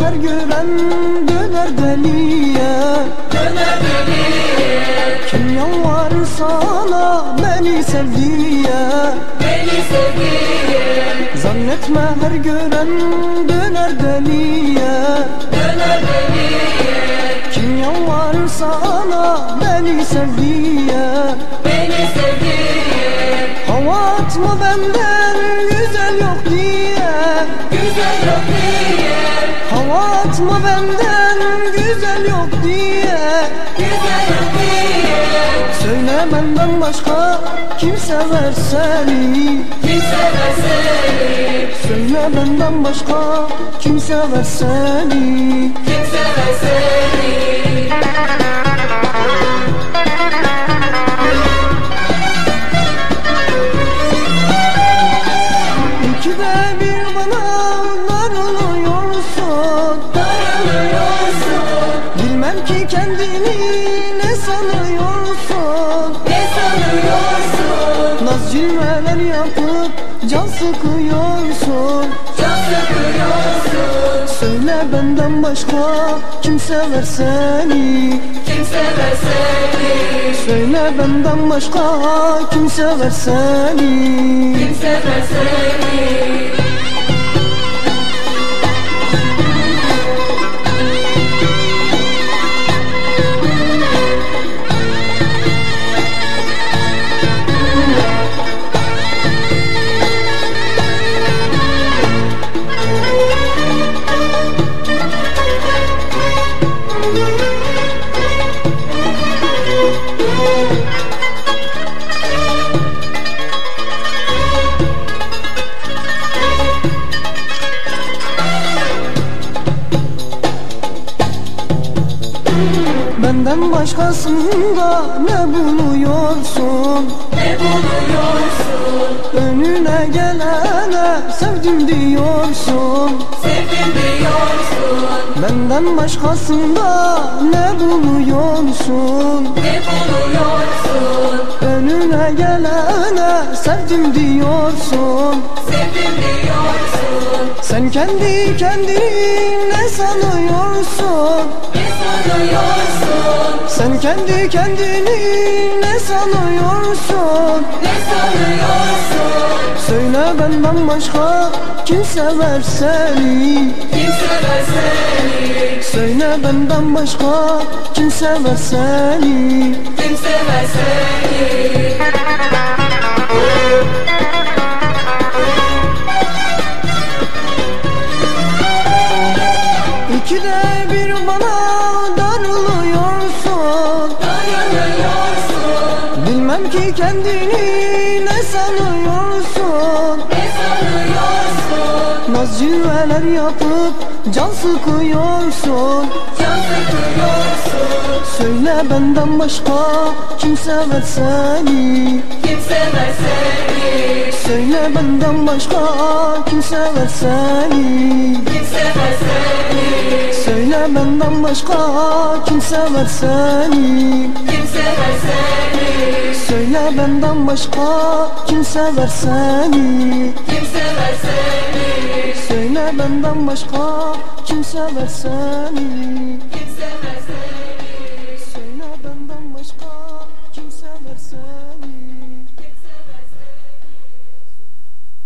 her gören döner deliye. Döner deliye. Kim yalvarır sana beni sev diye Beni sevdiye. Zannetme her gören döner deliye. Döner deliye. Kim yalvarır sana beni sev diye Beni sevdiye. Hava atma benden güzel yok diye. Güzel yok diye atma benden güzel yok diye. Güzel yok diye. Söyle benden başka kim sever seni Kim sever seni Söyle benden başka kim sever seni Kim sever seni ki kendini ne sanıyorsun? Ne sanıyorsun? Naz cilveler yapıp can sıkıyorsun. Can sıkıyorsun. Söyle benden başka kim sever seni. Kim sever seni. Söyle benden başka kim sever seni. Kim sever seni Benden başkasında ne buluyorsun? Ne buluyorsun? Önüne gelene sevdim diyorsun. Sevdim diyorsun. Benden başkasında ne buluyorsun? Ne buluyorsun? Önüne gelene sevdim diyorsun. Sevdim diyorsun Sen kendi kendini ne sanıyorsun? Ne sanıyorsun? Sen kendi kendini ne sanıyorsun? Ne sanıyorsun? Söyle benden başka kim sever seni Kim sever seni Söyle benden başka kim sever seni Kim sever seni ki kendini ne sanıyorsun? Ne sanıyorsun? Naz cilveler yapıp can sıkıyorsun. Can sıkıyorsun. Söyle benden başka kim sever seni Kim sever seni Söyle benden başka kim sever seni Kim sever seni Söyle benden başka kim sever seni Kim sever seni Söyle benden başka kim sever seni. Kim sever seni. Söyle benden başka kim sever seni